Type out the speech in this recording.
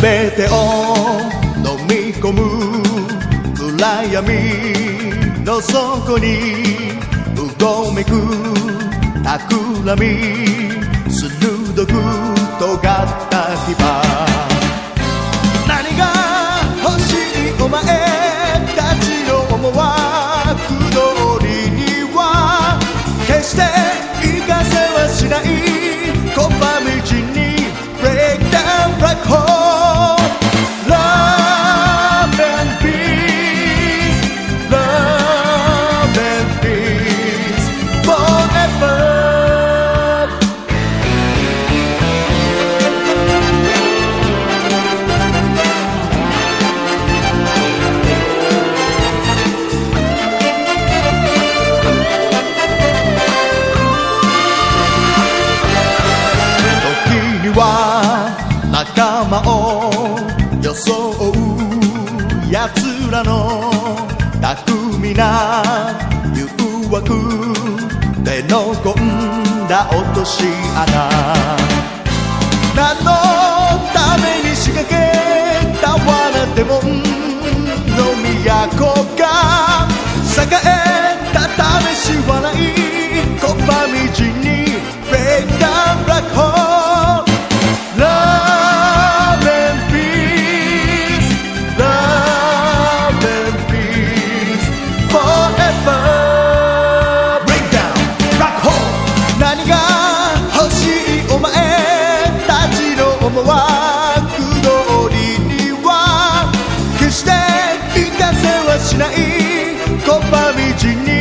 全てを飲み込む暗闇の底にうごめく企み鋭く尖った牙仲間を装う奴らの巧みな誘惑での込んだ落とし穴。何のために仕掛けた罠でもの都が栄えた試しはない拒道に Break down black hole de ninguém.